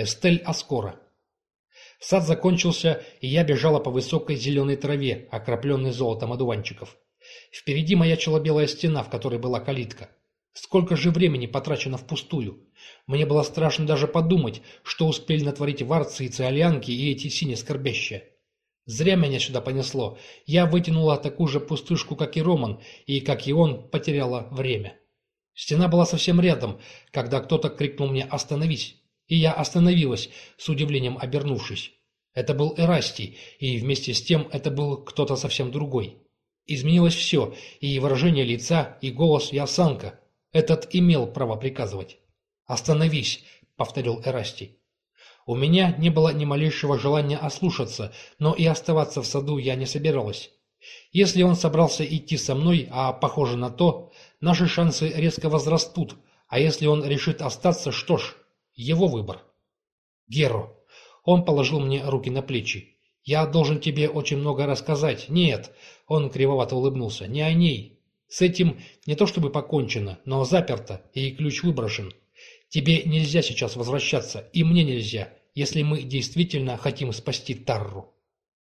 Эстель Аскора. Сад закончился, и я бежала по высокой зеленой траве, окропленной золотом одуванчиков. Впереди маячила белая стена, в которой была калитка. Сколько же времени потрачено впустую? Мне было страшно даже подумать, что успели натворить варцы и циолянки и эти сине скорбящие. Зря меня сюда понесло. Я вытянула такую же пустышку, как и Роман, и, как и он, потеряла время. Стена была совсем рядом, когда кто-то крикнул мне «Остановись!» И я остановилась, с удивлением обернувшись. Это был Эрастий, и вместе с тем это был кто-то совсем другой. Изменилось все, и выражение лица, и голос, и осанка. Этот имел право приказывать. «Остановись!» — повторил Эрастий. У меня не было ни малейшего желания ослушаться, но и оставаться в саду я не собиралась. Если он собрался идти со мной, а похоже на то, наши шансы резко возрастут, а если он решит остаться, что ж, его выбор. Геро. Он положил мне руки на плечи. Я должен тебе очень много рассказать. Нет. Он кривовато улыбнулся. Не о ней. С этим не то чтобы покончено, но заперто, и ключ выброшен. Тебе нельзя сейчас возвращаться, и мне нельзя, если мы действительно хотим спасти Тарру.